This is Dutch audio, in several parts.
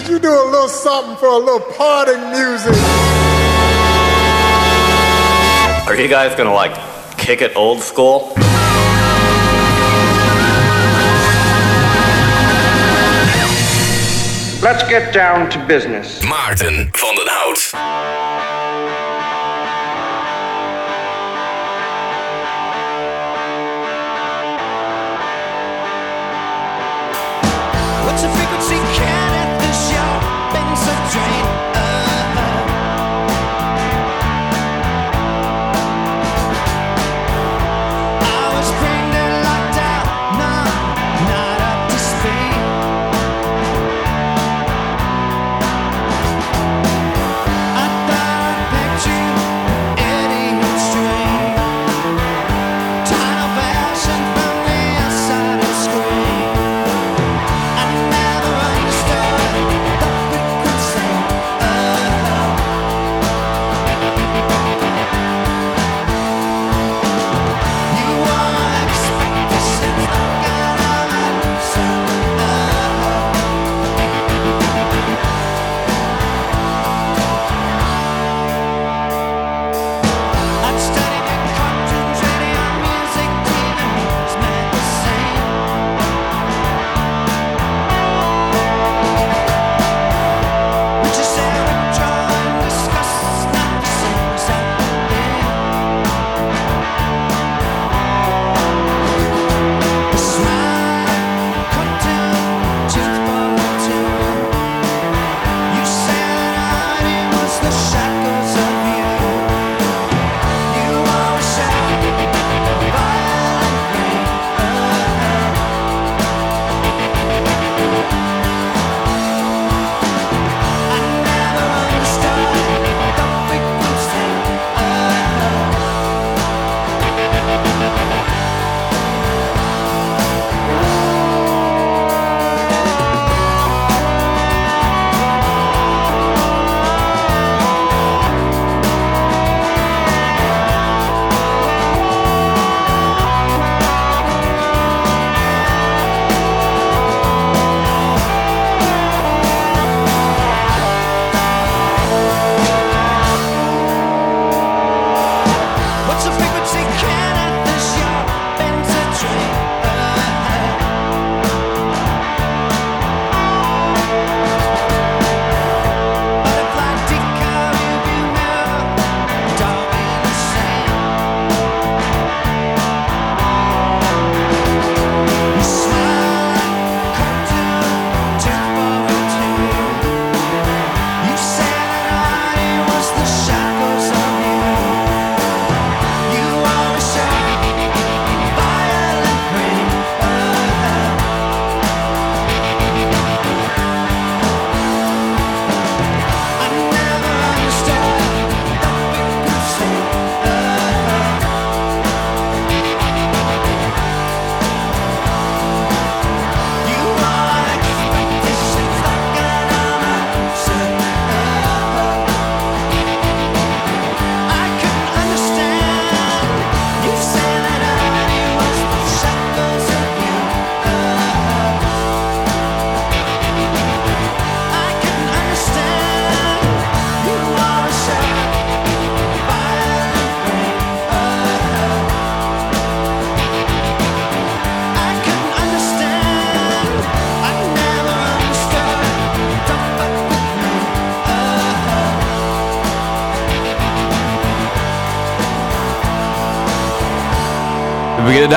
Would you do a little something for a little parting music? Are you guys gonna like kick it old school? Let's get down to business. Maarten van den Hout.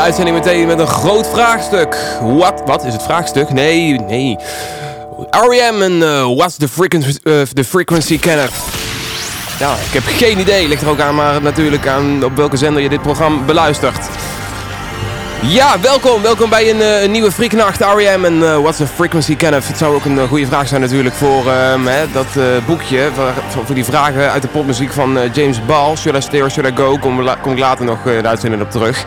Uitzending meteen met een groot vraagstuk. Wat? Wat is het vraagstuk? Nee, nee. R.E.M. en eh, What's the frequency, eh, the frequency Kenneth? Nou, ik heb geen idee. Ligt er ook aan, maar natuurlijk aan op welke zender je dit programma beluistert. Ja, welkom. Welkom bij een, eh, nieuwe Freaknacht R.E.M. en eh, What's the Frequency Kenneth. Het zou ook een goede vraag zijn natuurlijk voor hè, dat boekje. Voor, voor- die vragen uit de popmuziek van James Ball. Should I Stay or Should I Go? Kom, ik later nog de uitzending op terug.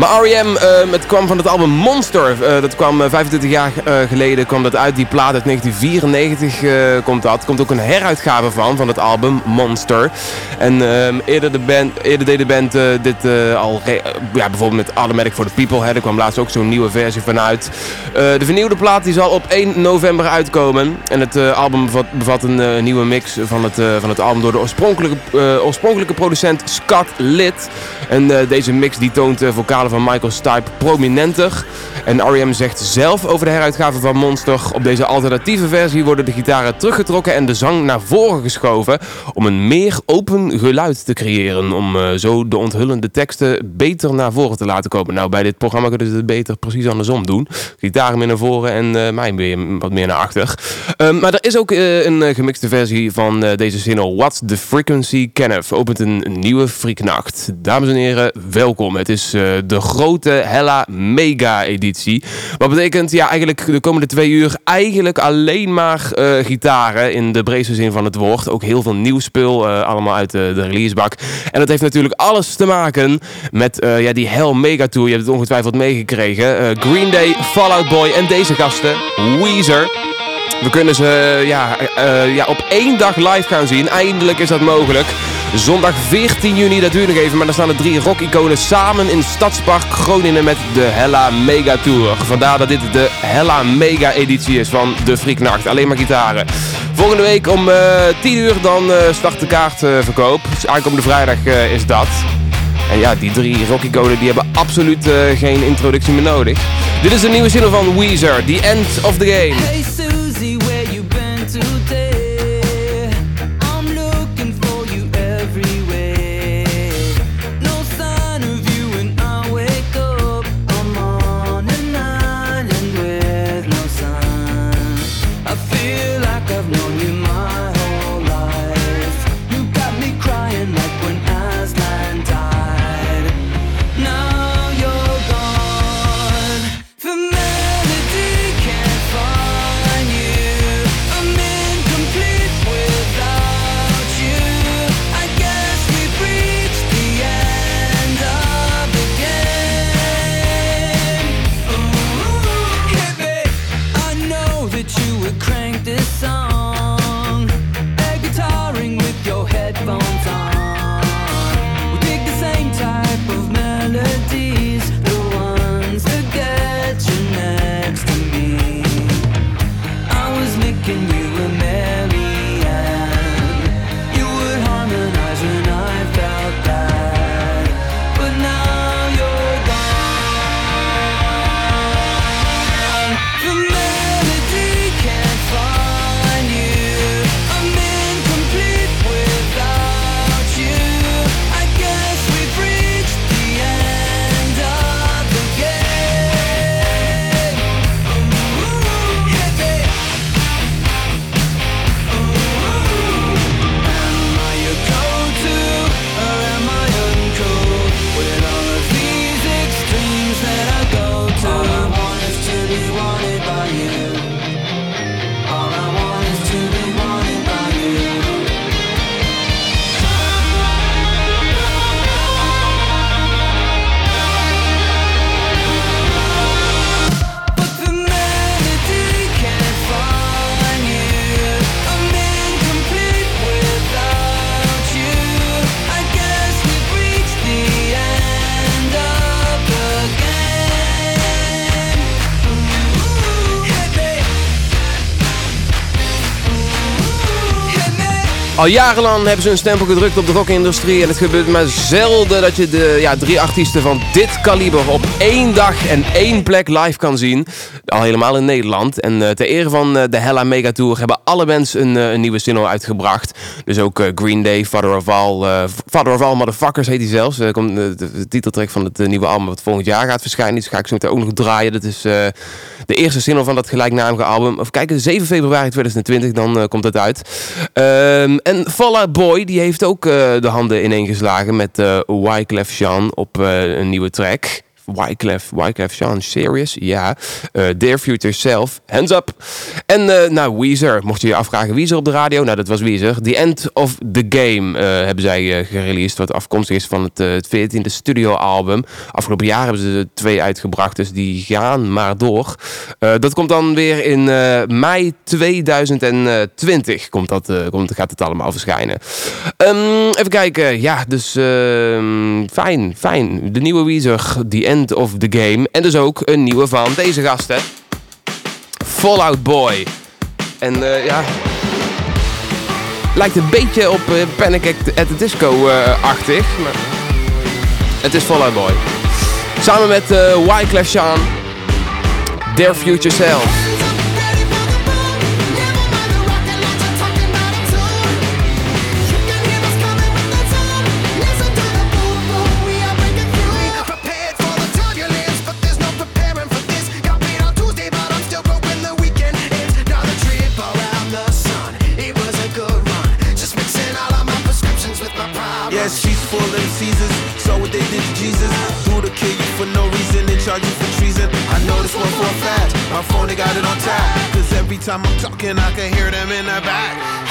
Maar R.E.M. ehm, het kwam van het album Monster. Eh, dat kwam eh, 25 jaar eh, geleden kwam dat uit. Die plaat uit 1994 eh, komt dat. Komt ook een heruitgave van, van het album Monster. En ehm, eerder, de band, eerder deed de band eh, dit eh, al, eh, ja, bijvoorbeeld met Automatic for the People. Hè. Er kwam laatst ook zo'n nieuwe versie van uit. Eh, de vernieuwde plaat die zal op 1 november uitkomen. En het eh, album bevat, een eh, nieuwe mix van het, eh, van het album door de oorspronkelijke, eh, oorspronkelijke producent Scott Litt. En eh, deze mix die toont de vocalen van Michael Stipe prominenter. En R.E.M. zegt zelf over de heruitgave van Monster. Op deze alternatieve versie worden de gitaren teruggetrokken en de zang naar voren geschoven. Om een meer open geluid te creëren. Om eh, zo de onthullende teksten beter naar voren te laten komen. Nou, bij dit programma kunnen ze het beter precies andersom doen. Gitaren meer naar voren en eh, mij wat meer naar achter. Ehm, maar er is ook eh, een gemixte versie van deze single What's the Frequency Kenneth. Opent een, nieuwe Freaknacht. Dames en heren, welkom. Het is de grote Hella Mega editie. Wat betekent ja, eigenlijk de komende twee uur eigenlijk alleen maar eh, gitaren in de breedste zin van het woord. Ook heel veel nieuw spul, eh, allemaal uit de, releasebak. En dat heeft natuurlijk alles te maken met eh, ja, die Hell Mega Tour. Je hebt het ongetwijfeld meegekregen. Green Day, Fallout Boy en deze gasten, Weezer. We kunnen ze ja, ja, op één dag live gaan zien. Eindelijk is dat mogelijk. Zondag 14 juni, dat duurt nog even, maar dan staan de drie rock-iconen samen in Stadspark Groningen met de Hella Mega Tour. Vandaar dat dit de Hella Mega editie is van de Freaknacht. Alleen maar gitaren. Volgende week om eh 10 uur dan eh, start de kaartverkoop. Dus aankomende vrijdag eh, is dat. En ja, die drie rock-iconen die hebben absoluut eh, geen introductie meer nodig. Dit is de nieuwe single van Weezer, The End of the Game. Hey Susie, where you been today? Al jarenlang hebben ze een stempel gedrukt op de rockindustrie. En het gebeurt maar zelden dat je de ja, drie artiesten van dit kaliber op één dag en één plek live kan zien. Al helemaal in Nederland. En eh, ter ere van eh, de Hella Mega Tour hebben alle bands een, eh, nieuwe single uitgebracht. Dus ook Green Day, Father of All, Father of All Motherfuckers heet hij zelfs. Komt de, de, titeltrack van het nieuwe album wat volgend jaar gaat verschijnen. Die ga ik zo meteen ook nog draaien. Dat is de eerste single van dat gelijknamige album. Of kijken, 7 februari 2020, dan komt het uit. Ehm, en Fall Out Boy, die heeft ook de handen ineengeslagen met eh Wyclef Jean op een nieuwe track. Wyclef, Wyclef Sean, Serious? Ja. Uh, Dear Future Self, Hands Up. En uh, nou, Weezer. Mocht je je afvragen Weezer op de radio? Nou, dat was Weezer. The End of the Game eh, hebben zij gereleased. Wat afkomstig is van het, het 14e studioalbum. Afgelopen jaar hebben ze er twee uitgebracht. Dus die gaan maar door. dat komt dan weer in mei 2020. Komt dat, komt, gaat het allemaal verschijnen. Ehm, even kijken. Ja, dus ehm, fijn, fijn. De nieuwe Weezer, The End of the Game. En dus ook een nieuwe van deze gasten. Fallout Boy. En uh, ja... Lijkt een beetje op uh, Panic at the Disco-achtig. Eh, maar het is Fallout Boy. Samen met uh, Wyclef Their Future Self. and I could hear them in the back.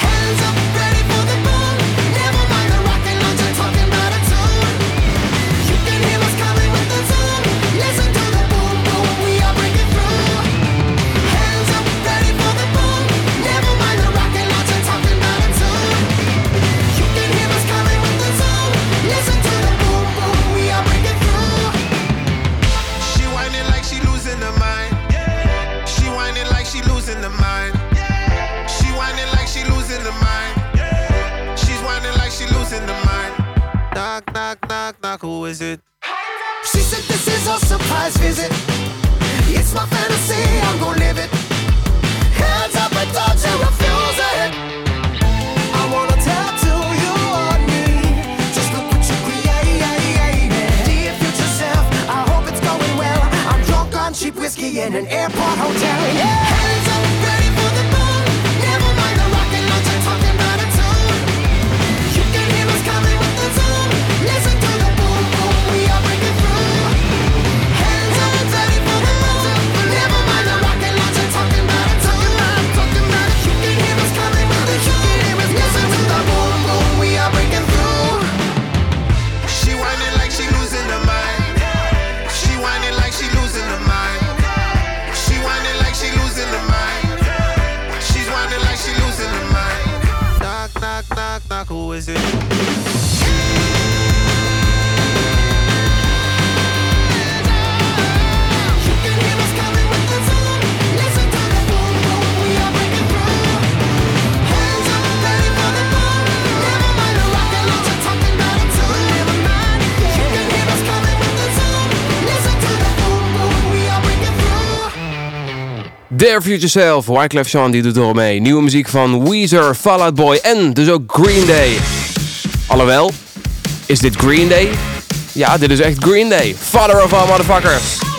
is it? Dare Future Self, Wyclef Sean die doet er mee. Nieuwe muziek van Weezer, Fallout Boy en dus ook Green Day. Alhoewel, is dit Green Day? Ja, dit is echt Green Day. Father of all motherfuckers.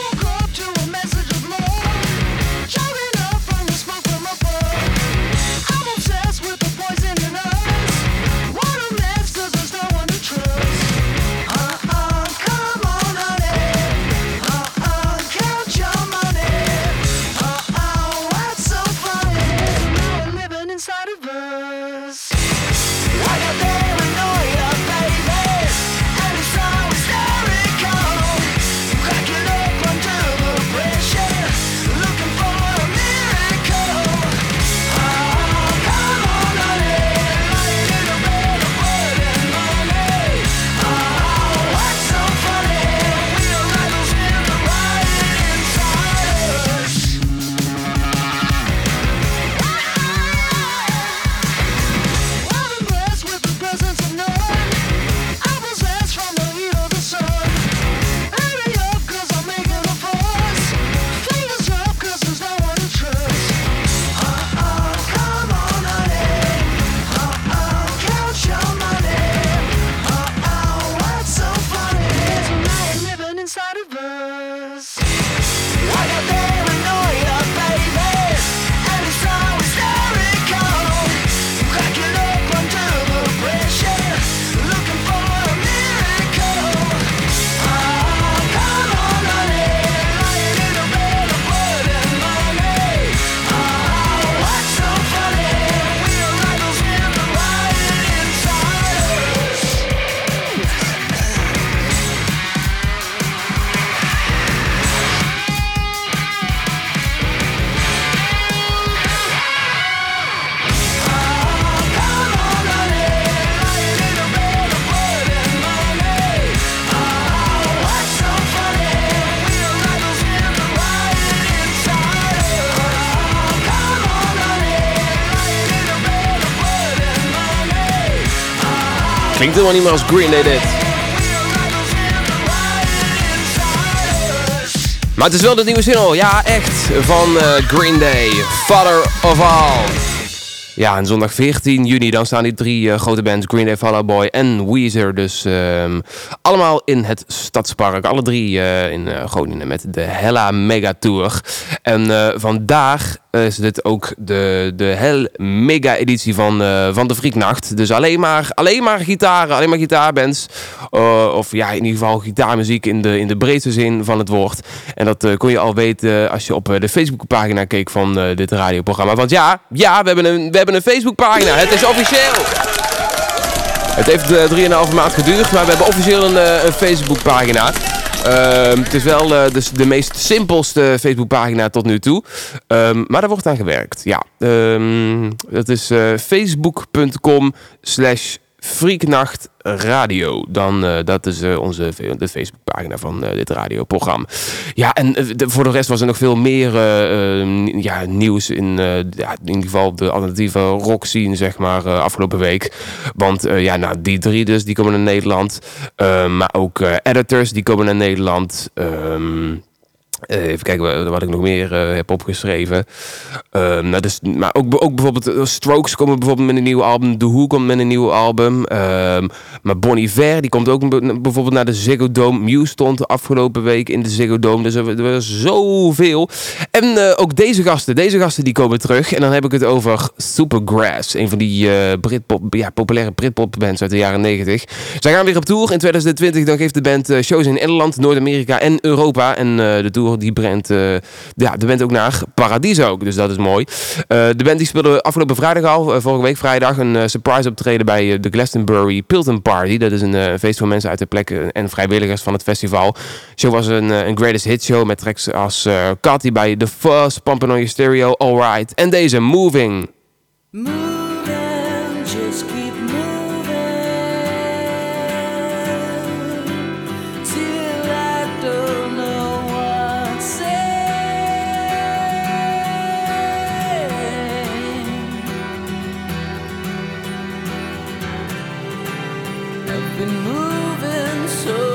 Klinkt helemaal niet meer als Green Day dit. Maar het is wel de nieuwe single, ja echt, van eh, Green Day, Father of All. Ja, en zondag 14 juni dan staan die drie eh, grote bands, Green Day, Fall Out Boy en Weezer, dus ehm, allemaal in het Stadspark. Alle drie eh, in Groningen met de Hella Mega Tour. En vandaag is dit ook de, de Hell Mega editie van, eh, van de Frieknacht. Dus alleen maar, alleen maar gitaren, alleen maar gitaarbands. Eh, of ja, in ieder geval gitaarmuziek in de, in de breedste zin van het woord. En dat eh, kon je al weten als je op de Facebookpagina keek van dit radioprogramma. Want ja, ja we, hebben een, we hebben een Facebookpagina. Het is officieel. Het heeft eh 3,5 maand geduurd, maar we hebben officieel een, een Facebookpagina. Ehm, het is wel eh, dus de meest simpelste Facebookpagina tot nu toe. Ehm, maar daar wordt aan gewerkt. Ja, Ehm dat is eh, facebook.com slash Freaknachtradio. Dan, eh, dat is eh, onze de Facebookpagina van eh, dit radioprogramma. Ja, en voor de rest was er nog veel meer ja, nieuws in, ja, in ieder geval de alternatieve rock scene, zeg maar, afgelopen week. Want ja, nou, die drie dus, die komen naar Nederland. Maar ook editors, die komen naar Nederland. Ehm eh, even kijken wa- wat ik nog meer eh, heb opgeschreven. Ehm, nou, dus, maar ook, ook bijvoorbeeld eh, Strokes komen bijvoorbeeld met een nieuw album. The Who komt met een nieuw album. Ehm, maar Bon Iver die komt ook bijvoorbeeld naar de Ziggo Dome. Muse stond de afgelopen week in de Ziggo Dome. Dus er, was zoveel. En eh, ook deze gasten. Deze gasten die komen terug. En dan heb ik het over Supergrass. Een van die eh, Britpop, ja, populaire Britpop bands uit de jaren 90. Zij gaan weer op tour. In 2020 dan geeft de band eh, shows in Engeland, Noord-Amerika en Europa. En eh, de tour die brengt eh, ja, de band ook naar Paradiso. Dus dat is mooi. Eh, de band die speelde afgelopen vrijdag al, eh, vorige week vrijdag, een surprise optreden bij de Glastonbury Pilton Party. Dat is een feest voor mensen uit de plek eh, en vrijwilligers van het festival. Show was een, een greatest hit show met tracks als Cathy bij The Fuzz, Pumping on Your Stereo, Alright. En deze, Moving. Moving, been moving so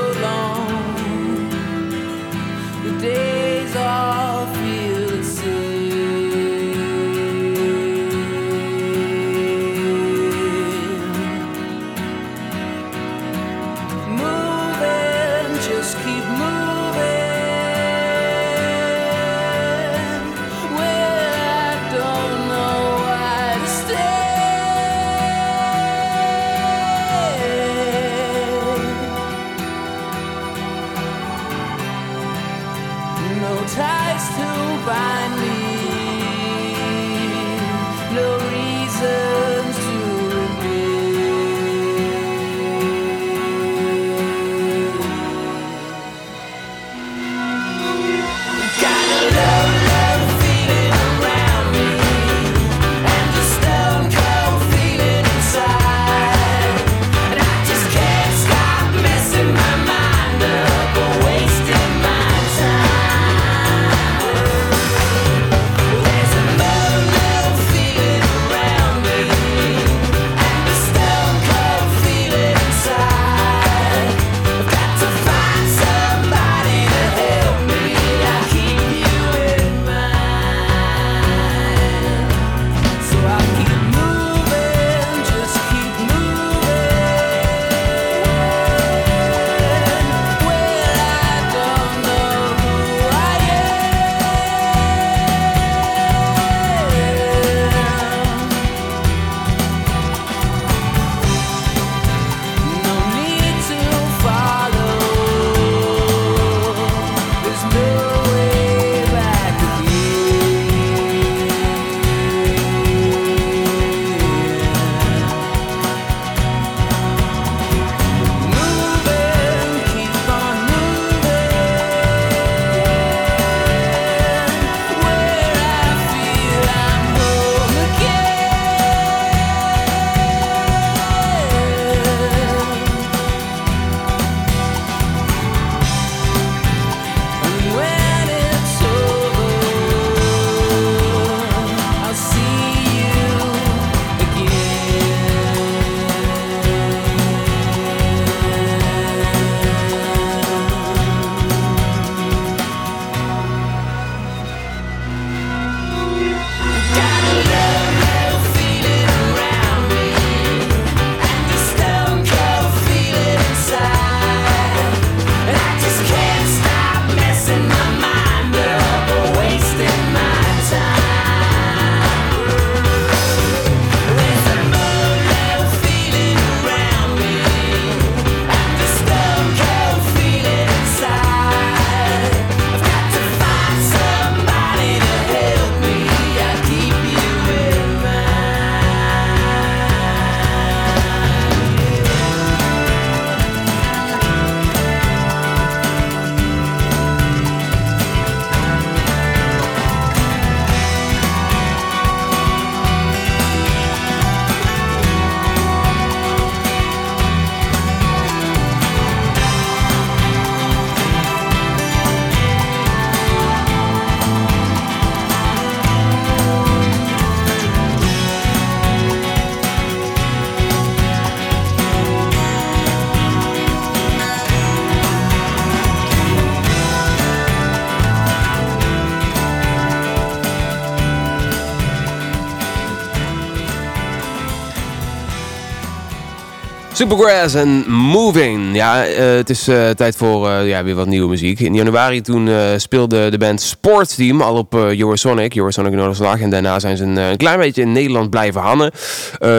Supergrass en Moving. Ja, eh, het is eh, tijd voor eh, ja, weer wat nieuwe muziek. In januari toen speelde de band Sportsteam al op Eurosonic, Eurosonic Noorderslag. En daarna zijn ze een, een klein beetje in Nederland blijven hangen.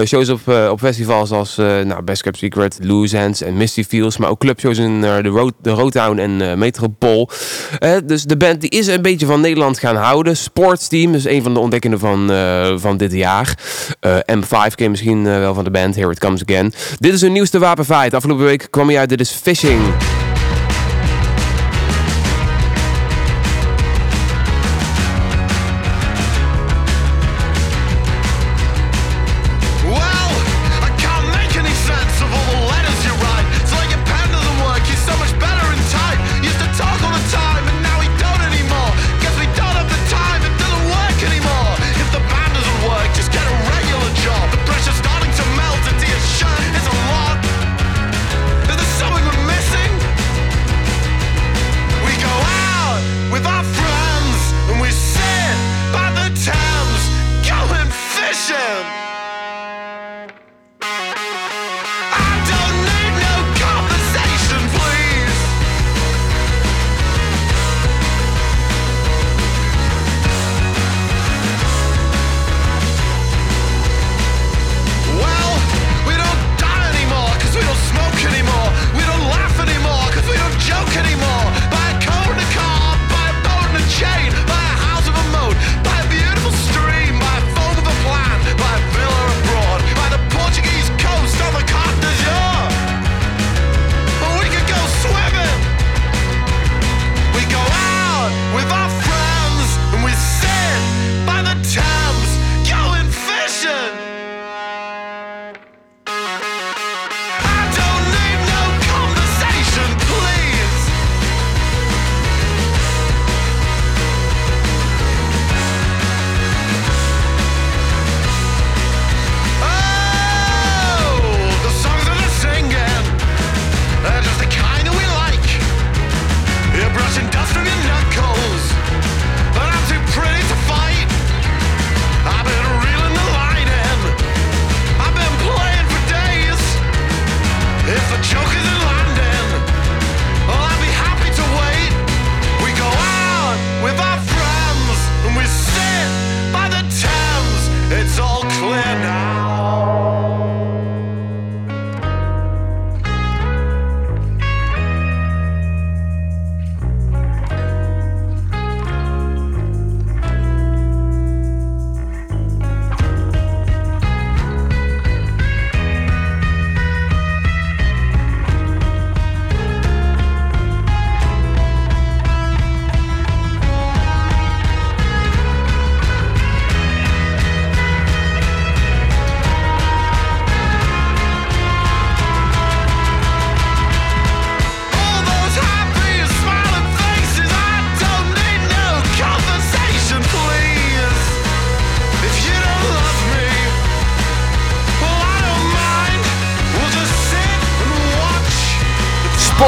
Shows op, op festivals als nou, Best Kept Secret, Loose Hands en Misty Fields. Maar ook clubshows in de, Road, de Roadtown en Metropool. Dus de band die is een beetje van Nederland gaan houden. Sportsteam is een van de ontdekkenden van, van dit jaar. Eh, M5 ken misschien wel van de band, Here It Comes Again. Dit is hun nieuwste wapenfeit. Afgelopen week kwam hij uit, dit is Fishing.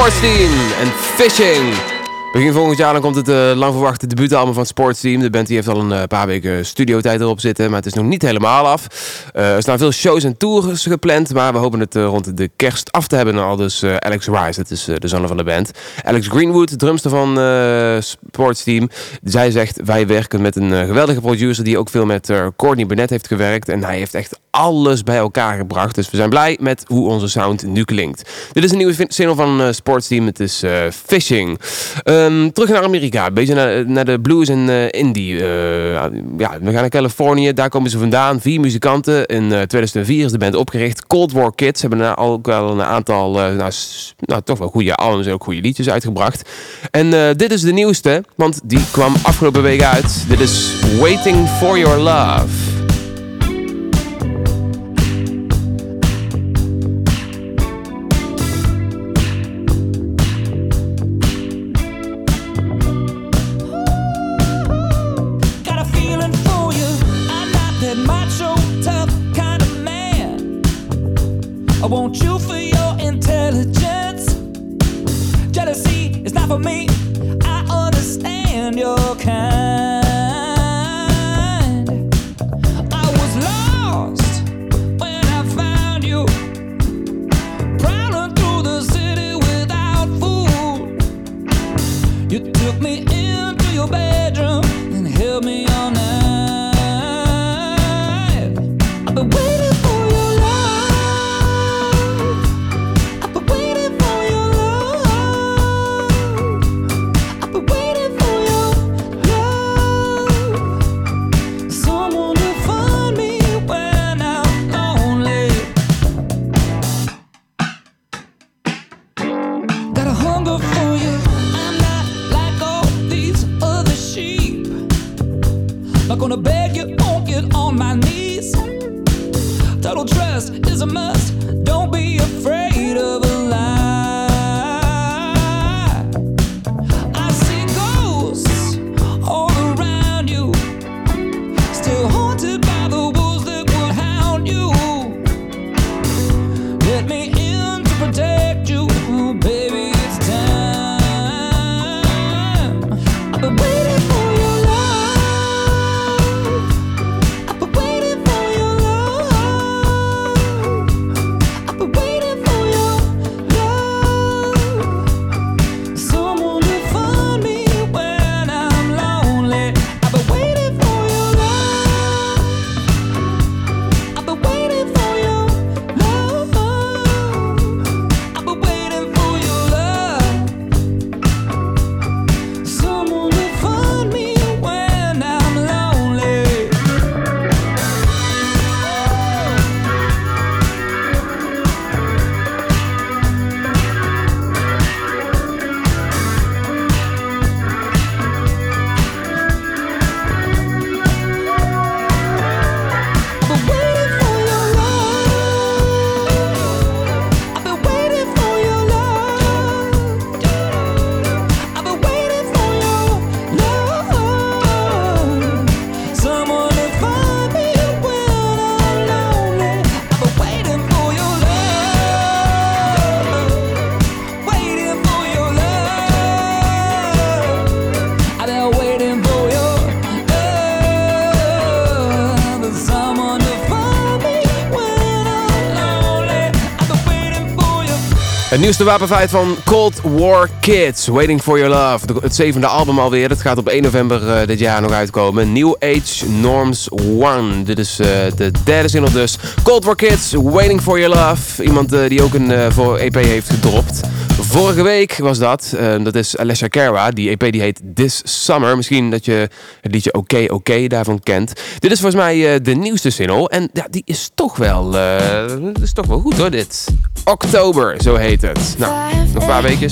Sportsteam en Fishing. Begin volgend jaar dan komt het eh, lang verwachte debuutalbum van Sportsteam. De band die heeft al een eh, paar weken studiotijd erop zitten, maar het is nog niet helemaal af. Eh, er staan veel shows en tours gepland, maar we hopen het rond de kerst af te hebben. En al dus Alex Rice, dat is de zanger van de band. Alex Greenwood, drumster van Sportsteam. Zij zegt, wij werken met een geweldige producer die ook veel met Courtney Burnett heeft gewerkt. En hij heeft echt alles bij elkaar gebracht. Dus we zijn blij met hoe onze sound nu klinkt. Dit is een nieuwe single van Sportsteam. Het is Fishing. Ehm, terug naar Amerika. Een beetje naar, de blues en eh, indie. Eh, ja, we gaan naar Californië. Daar komen ze vandaan. Vier muzikanten. In eh, 2004 is de band opgericht. Cold War Kids hebben daar ook wel een aantal, eh, nou, nou, toch wel goede albums en ook goede liedjes uitgebracht. En eh, dit is de nieuwste, want die kwam afgelopen week uit. Dit is Waiting for Your Love. You took me into your bedroom. Het nieuwste wapenfeit van Cold War Kids, Waiting for Your Love. Het zevende album alweer, dat gaat op 1 november eh, dit jaar nog uitkomen. New Age Norms 1. Dit is eh, de derde single dus. Cold War Kids, Waiting for Your Love. Iemand eh, die ook een voor EP heeft gedropt. Vorige week was dat. Eh, dat is Alessia Kerwa. Die EP die heet This Summer. Misschien dat je het liedje Oké okay, Oké okay daarvan kent. Dit is volgens mij eh, de nieuwste single. En ja, die is toch wel, eh, is toch wel goed hoor dit. Oktober, zo heet het. Nou, nog een paar weken.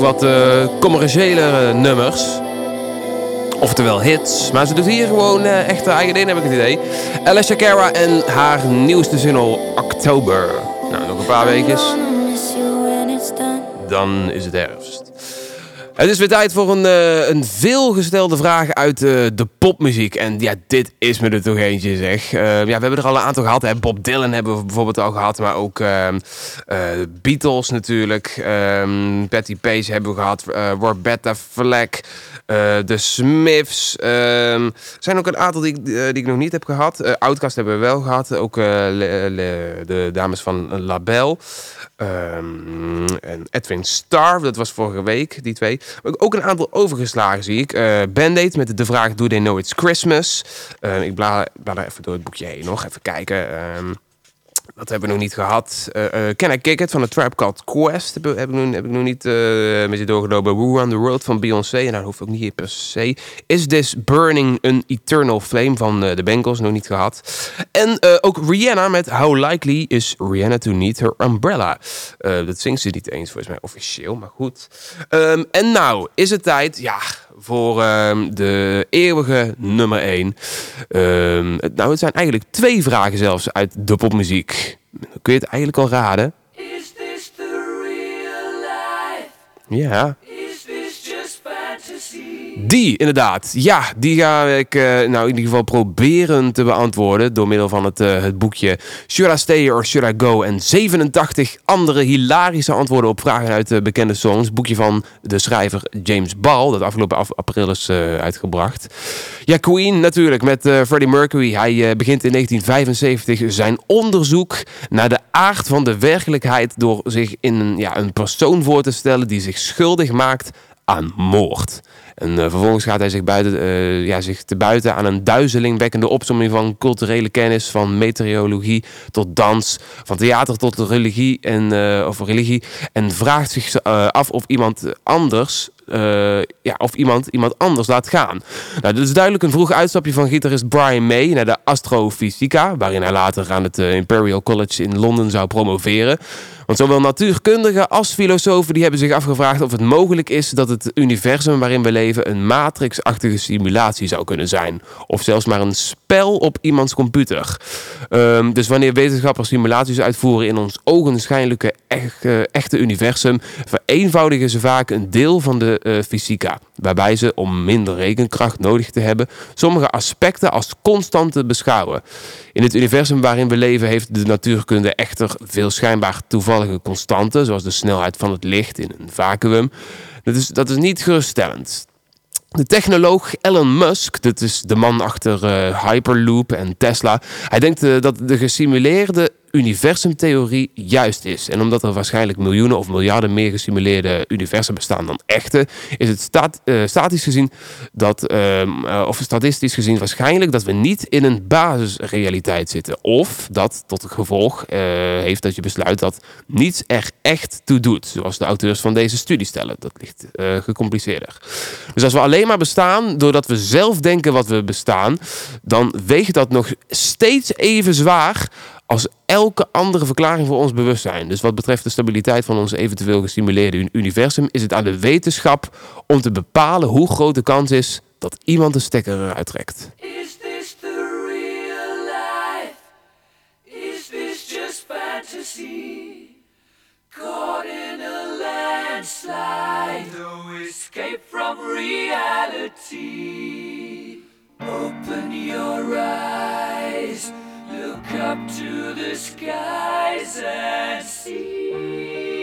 Wat eh, commerciële eh, nummers. Oftewel hits. Maar ze doet hier gewoon eh, echt haar eigen ding, heb ik het idee. Alicia Cara en haar nieuwste single Oktober. Nou, nog een paar weken. Dan is het herfst. Het is weer tijd voor een, eh, een veelgestelde vraag uit eh, de popmuziek. En ja, dit is me er toch eentje, zeg. Eh, ja, we hebben er al een aantal gehad. Hè. Bob Dylan hebben we bijvoorbeeld al gehad. Maar ook ehm, eh, Beatles natuurlijk. Ehm Patty Pace hebben we gehad. eh Roberta Flack. Eh de Smiths. ehm, er zijn ook een aantal die, ik- eh, die ik nog niet heb gehad. Eh Outcast hebben we wel gehad. Ook de dames van Label. Ehm, en Edwin Starr, dat was vorige week, die twee. Maar ook een aantal overgeslagen zie ik. Band-Aid met de vraag Do They Know It's Christmas? Ik bla, bla daar even door het boekje heen nog, even kijken. Ehm, dat hebben we nog niet gehad. Eh eh, Can I Kick It van de Tribe Called Quest heb, ik, nog, heb ik nog niet eh met je doorgenomen. Who Run the World van Beyoncé. En daar hoeft ook niet per se. Is This Burning an Eternal Flame van de Bengals. Nog niet gehad. En ook Rihanna met How Likely is Rihanna to Need Her Umbrella. Dat zingt ze niet eens volgens mij officieel, maar goed. Ehm, en nou is het tijd, ja, voor ehm, de eeuwige nummer 1. nou, het zijn eigenlijk twee vragen zelfs uit de popmuziek. Kun je het eigenlijk al raden? Is this the real life? Ja. Is this just fantasy? Die, inderdaad. Ja, die ga ik eh, nou in ieder geval proberen te beantwoorden door middel van het, eh, het boekje Should I Stay or Should I Go? En 87 andere hilarische antwoorden op vragen uit de bekende songs. Boekje van de schrijver James Ball, dat afgelopen af- april is eh, uitgebracht. Ja, Queen natuurlijk met eh, Freddie Mercury. Hij eh, begint in 1975 zijn onderzoek naar de aard van de werkelijkheid door zich in een, ja, een persoon voor te stellen die zich schuldig maakt aan moord. En eh, vervolgens gaat hij zich, buiten, eh, ja, zich te buiten aan een duizelingwekkende opsomming van culturele kennis, van meteorologie tot dans, van theater tot religie en, eh, of religie. En vraagt zich af of iemand anders ja, of iemand iemand anders laat gaan. Nou, dit is duidelijk een vroeg uitstapje van gitarist Brian May naar de astrofysica, waarin hij later aan het Imperial College in Londen zou promoveren. Want zowel natuurkundigen als filosofen die hebben zich afgevraagd of het mogelijk is dat het universum waarin we leven een matrixachtige simulatie zou kunnen zijn. Of zelfs maar een spel op iemands computer. Ehm, dus wanneer wetenschappers simulaties uitvoeren in ons ogenschijnlijke eh, echte universum, vereenvoudigen ze vaak een deel van de eh, fysica. Waarbij ze, om minder rekenkracht nodig te hebben, sommige aspecten als constant te beschouwen. In het universum waarin we leven heeft de natuurkunde echter veel schijnbaar toevallige constanten, zoals de snelheid van het licht in een vacuüm. Dat is, dat is niet geruststellend. De technoloog Elon Musk, dat is de man achter eh, Hyperloop en Tesla, hij denkt eh, dat de gesimuleerde universumtheorie juist is. En omdat er waarschijnlijk miljoenen of miljarden meer gesimuleerde universen bestaan dan echte, is het eh, statisch gezien dat, ehm, eh, of statistisch gezien waarschijnlijk dat we niet in een basisrealiteit zitten. Of dat tot gevolg eh, heeft dat je besluit dat niets er echt toe doet. Zoals de auteurs van deze studie stellen. Dat ligt gecompliceerder. Dus als we alleen maar bestaan doordat we zelf denken wat we bestaan, dan weegt dat nog steeds even zwaar als elke andere verklaring voor ons bewustzijn. Dus wat betreft de stabiliteit van ons eventueel gestimuleerde uni- universum, is het aan de wetenschap om te bepalen hoe groot de kans is dat iemand de stekker eruit trekt. Is this the real life? Is this just fantasy? Caught in a landslide, no escape from reality. Open your eyes, look up to the skies and see.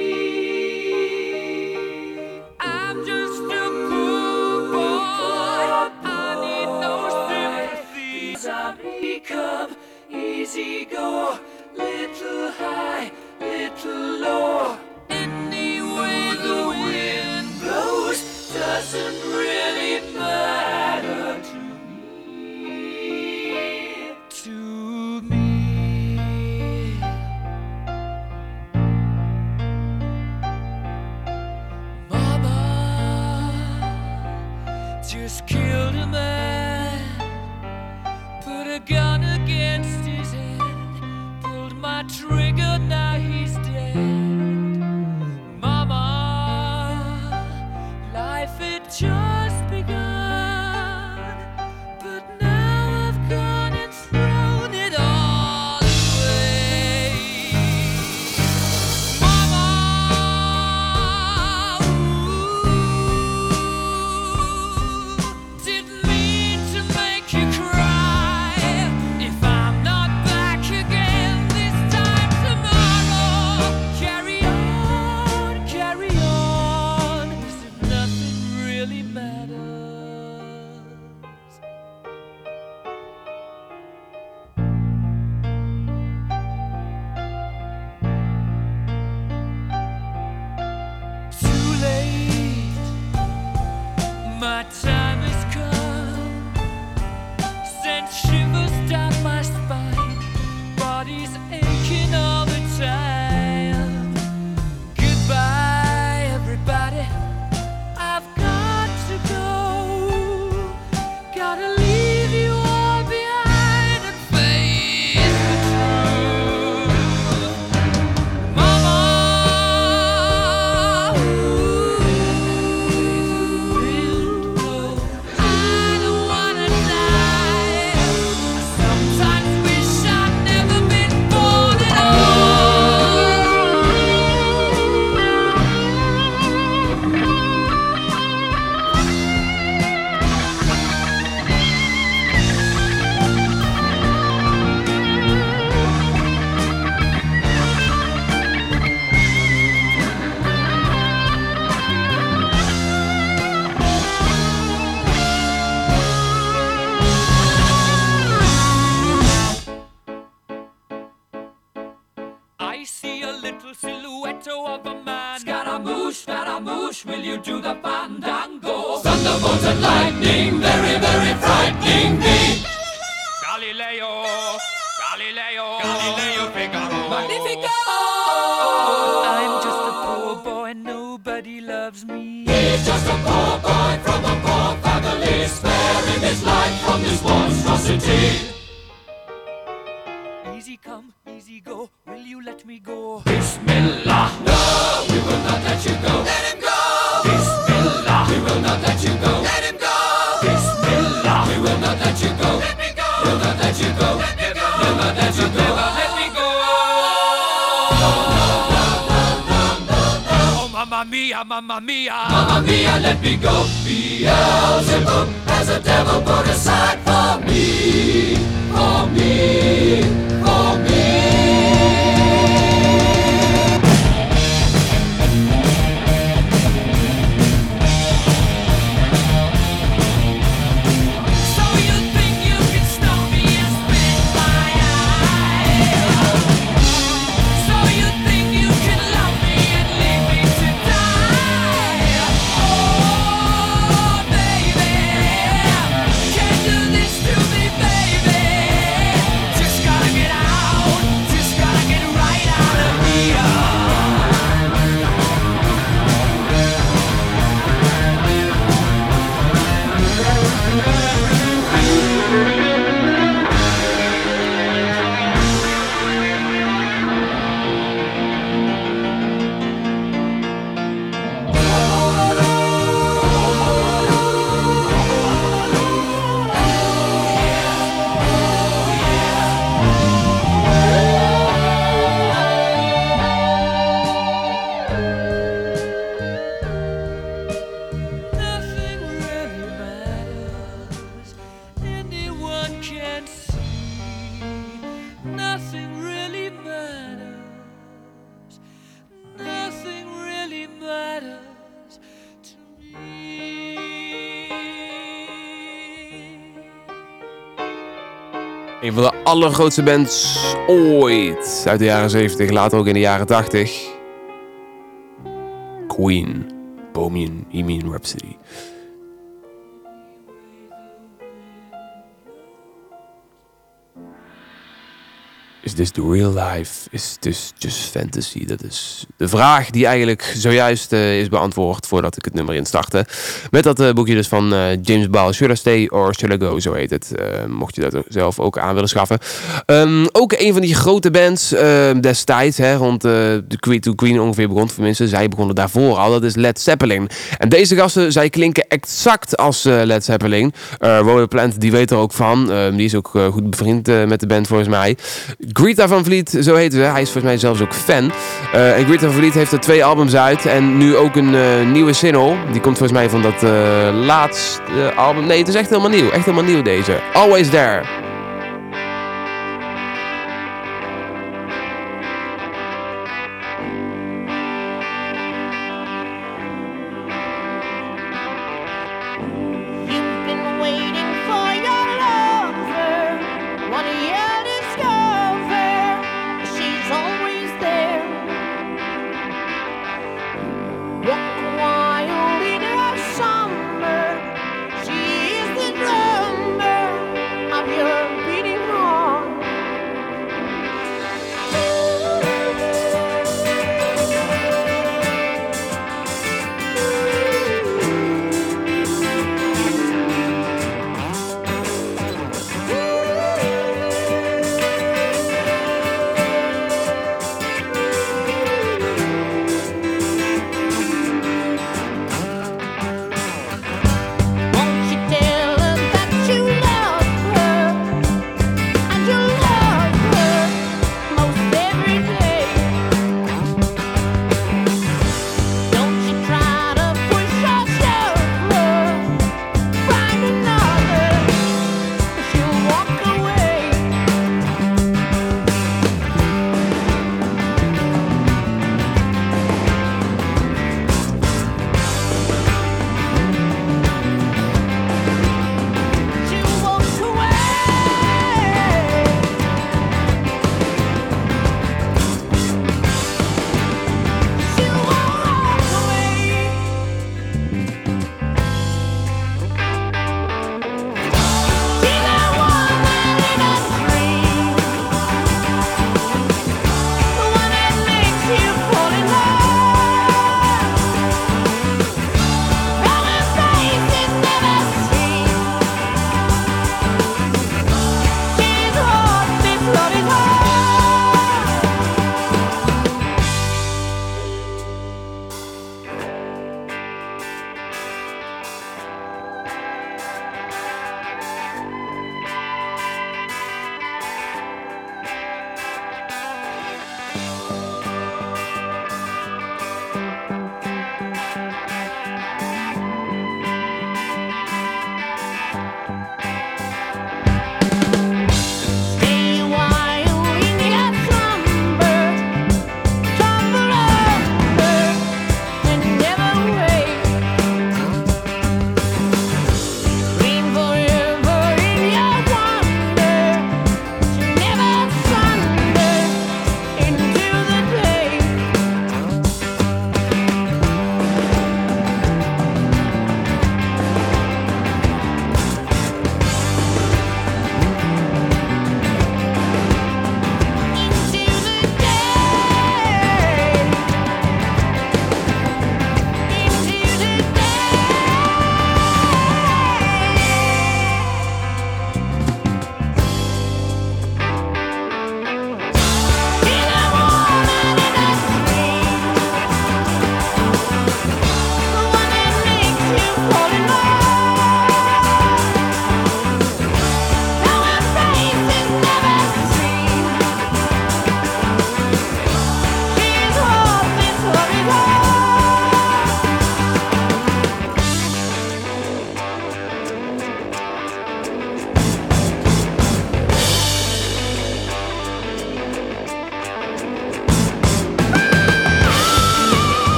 Allergrootste bands ooit. Uit de jaren 70, later ook in de jaren 80. Queen. Bohemian, Bohemian Rhapsody. This the real life? Is this just fantasy? Dat is de vraag die eigenlijk zojuist eh, is beantwoord voordat ik het nummer instartte. Met dat eh, boekje dus van eh, James Ball, Should I Stay or Should I Go, zo heet het. Mocht je dat zelf ook aan willen schaffen. Ehm, ook een van die grote bands ehm, destijds, hè, rond de Queen, toen Queen ongeveer begon, tenminste, zij begonnen daarvoor al, dat is Led Zeppelin. En deze gasten, zij klinken exact als Led Zeppelin. Robert Plant, die weet er ook van. Ehm, die is ook goed bevriend met de band volgens mij. Greta van Vliet, zo heet ze. Hij is volgens mij zelfs ook fan. Eh, en Greta van Vliet heeft er twee albums uit. En nu ook een eh, nieuwe single. Die komt volgens mij van dat eh, laatste album. Nee, het is echt helemaal nieuw. Echt helemaal nieuw deze. Always There.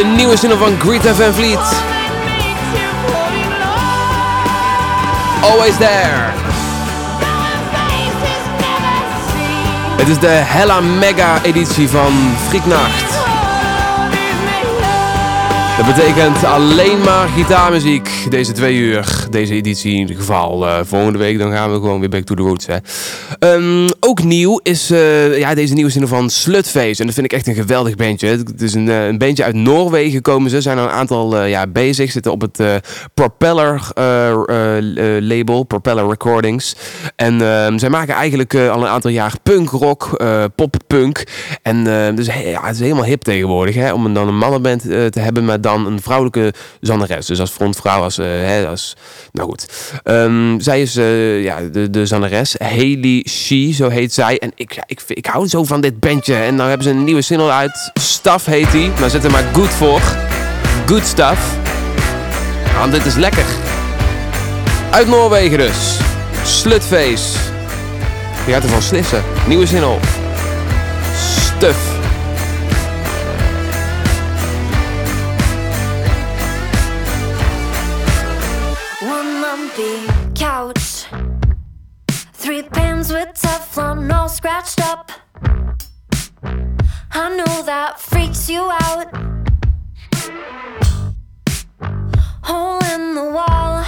De nieuwe single van Greta Van Fleet. Always there. Het is de Hella Mega editie van Frieknacht. Dat betekent alleen maar gitaarmuziek deze twee uur. Deze editie in ieder geval. Eh, volgende week dan gaan we gewoon weer back to the roots. Hè. Ehm, ook nieuw is eh, ja, deze nieuwe zin van Slutface. En dat vind ik echt een geweldig bandje. Het is een, eh, een bandje uit Noorwegen komen ze. Zijn al een aantal jaar bezig. Zitten op het Propeller label. Propeller Recordings. En ehm, zij maken eigenlijk al een aantal jaar punkrock, poppunk. En eh, dus, ja, het is helemaal hip tegenwoordig. Hè, om dan een mannenband te hebben met dan een vrouwelijke zangeres. Dus als frontvrouw, als, als nou goed. Ehm, zij is eh, ja, de, de zangeres. Haley She, zo heet zij. En ik, ja, ik, ik hou zo van dit bandje. En nou hebben ze een nieuwe single uit. Stuff heet die. Nou zet er maar good voor. Good stuff. Want dit is lekker. Uit Noorwegen dus. Slutface. Die gaat ervan slissen. Nieuwe single. Stuff. Teflon all scratched up. I know that freaks you out. Hole in the wall.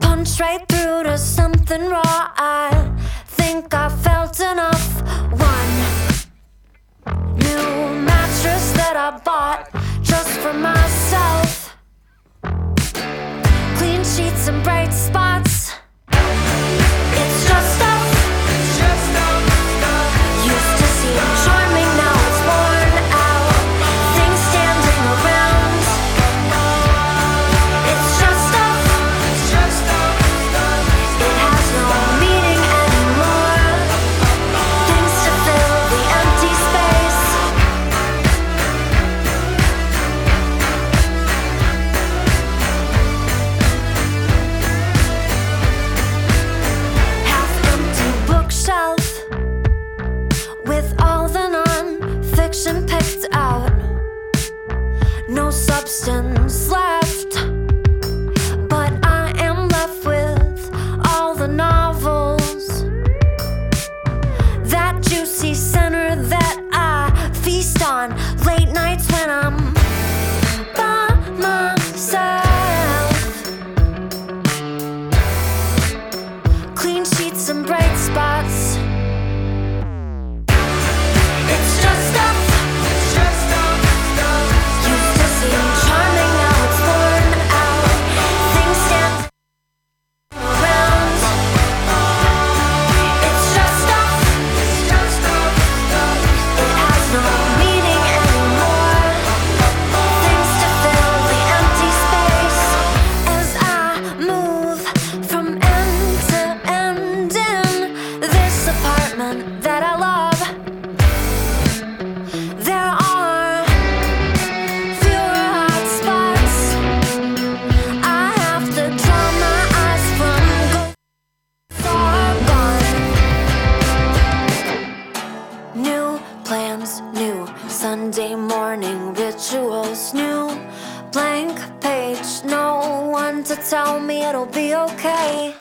Punch right through to something raw. I think I felt enough. One new mattress that I bought just for myself. Clean sheets and bright spots. Sunday morning rituals, new blank page. No one to tell me it'll be okay.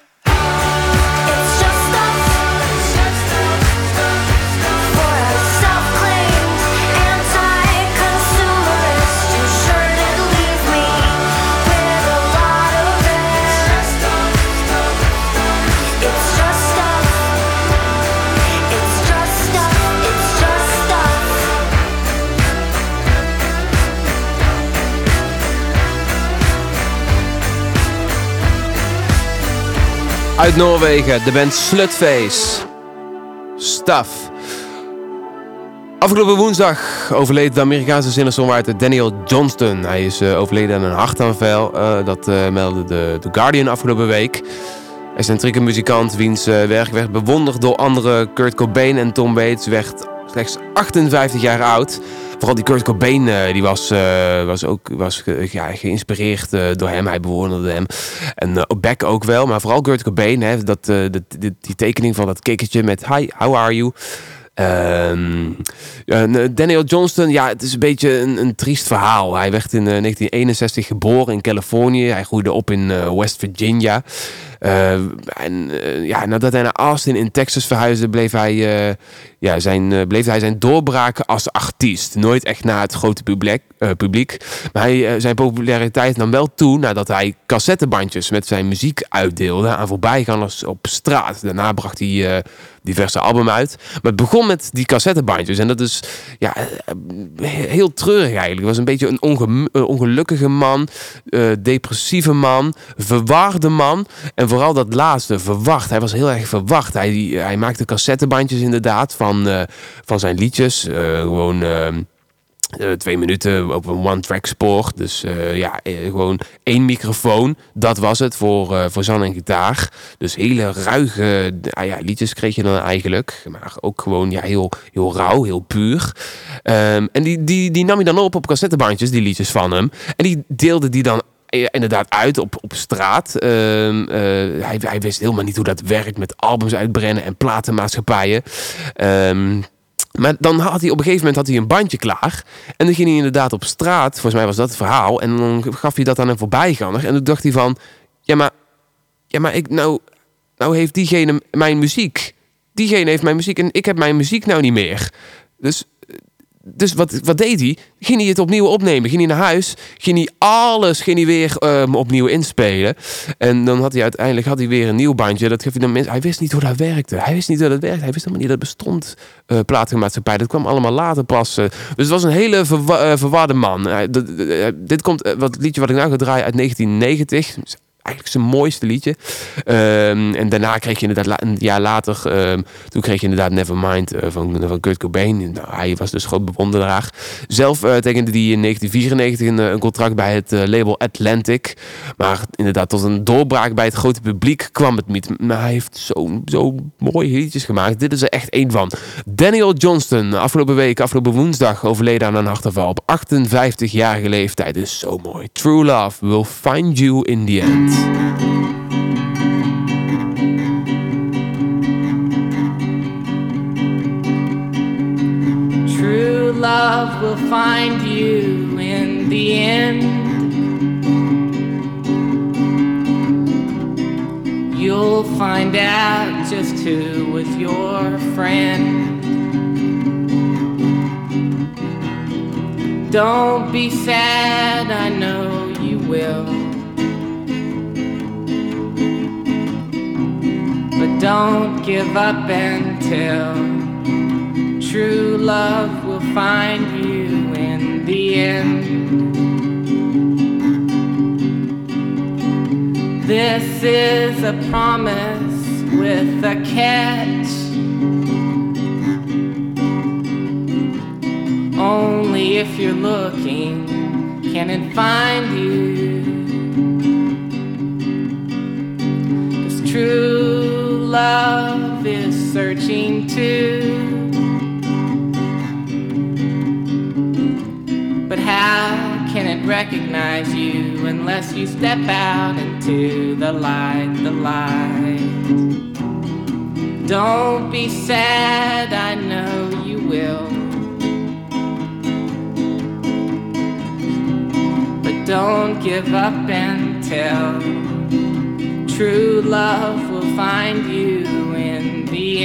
Uit Noorwegen, de band Slutface. Stuff. Afgelopen woensdag overleed de Amerikaanse singer-songwriter Daniel Johnston. Hij is eh, overleden aan een hartaanval. eh, dat eh, meldde de, The Guardian afgelopen week. Excentrieke muzikant, wiens werk werd bewonderd door anderen. Kurt Cobain en Tom Waits werd slechts 58 jaar oud. Vooral die Kurt Cobain eh, die was, eh, was ook was, ja, geïnspireerd eh, door hem. Hij bewonderde hem. En Beck ook wel. Maar vooral Kurt Cobain. Hè, dat, dat, die, die tekening van dat kikkertje met Hi, how are you? Ehm, ja, Daniel Johnston, ja, het is een beetje een, een triest verhaal. Hij werd in eh, 1961 geboren in Californië. Hij groeide op in eh, West Virginia. Eh, en eh, ja, nadat hij naar Austin in Texas verhuisde, bleef hij, eh, ja, zijn, eh, bleef hij zijn doorbraken als artiest. Nooit echt naar het grote publiek. eh, publiek. Maar hij, eh, zijn populariteit nam wel toe nadat hij cassettebandjes met zijn muziek uitdeelde aan voorbijgangers op straat. Daarna bracht hij eh, diverse album uit. Maar het begon met die cassettebandjes. En dat is ja, eh, heel treurig eigenlijk. Het was een beetje een onge- ongelukkige man, eh, depressieve man, verwarde man. En vooral dat laatste, verwacht. Hij was heel erg verwacht. Hij, hij maakte cassettebandjes inderdaad van, eh, van zijn liedjes. Gewoon... eh, twee minuten op een one-track spoor. Dus eh, ja, eh, gewoon één microfoon. Dat was het voor, eh, voor zang en gitaar. Dus hele ruige ah ja, liedjes kreeg je dan eigenlijk. Maar ook gewoon ja, heel, heel rauw, heel puur. Ehm, en die, die, die nam je dan op op cassettebandjes, die liedjes van hem. En die deelde die dan inderdaad uit op, op straat. Ehm, eh, hij, hij wist helemaal niet hoe dat werkt met albums uitbrengen en platenmaatschappijen. Ehm, maar dan had hij op een gegeven moment had hij een bandje klaar. En dan ging hij inderdaad op straat. Volgens mij was dat het verhaal. En dan gaf hij dat aan een voorbijganger. En toen dacht hij van... Ja, maar, ja, maar ik, nou, nou heeft diegene mijn muziek. Diegene heeft mijn muziek en ik heb mijn muziek nou niet meer. Dus, dus wat, wat deed hij? Ging hij het opnieuw opnemen? Ging hij naar huis? Ging hij alles ging hij weer ehm, opnieuw inspelen? En dan had hij uiteindelijk had hij weer een nieuw bandje. Dat gaf hij dan mensen. Hij wist niet hoe dat werkte. Hij wist niet hoe dat werkte. Hij wist helemaal niet dat bestond. platenmaatschappij. Dat kwam allemaal later pas. eh. dus het was een hele eh, verwarde man. Dit komt, wat liedje wat ik nou ga draaien uit 1990. Eigenlijk zijn mooiste liedje. Ehm, en daarna kreeg je inderdaad, een jaar later, ehm, toen kreeg je inderdaad Nevermind eh, van, van Kurt Cobain. Nou, hij was dus groot bewonderaar. Zelf eh, tekende hij in 1994 een, eh, een contract bij het label Atlantic. Maar inderdaad, tot een doorbraak bij het grote publiek kwam het niet. Maar hij heeft zo, zo mooie liedjes gemaakt. Dit is er echt één van. Daniel Johnston, afgelopen week, afgelopen woensdag, overleden aan een hartaanval op 58-jarige leeftijd. is zo mooi. True love will find you in the end. True love will find you in the end. You'll find out just who was your friend. Don't be sad, I know don't give up until true love will find you in the end. This is a promise with a catch. Only if you're looking can it find you. Searching too. But how can it recognize you unless you step out into the light, the light? Don't be sad, I know you will. But don't give up until true love will find you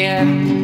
in the end.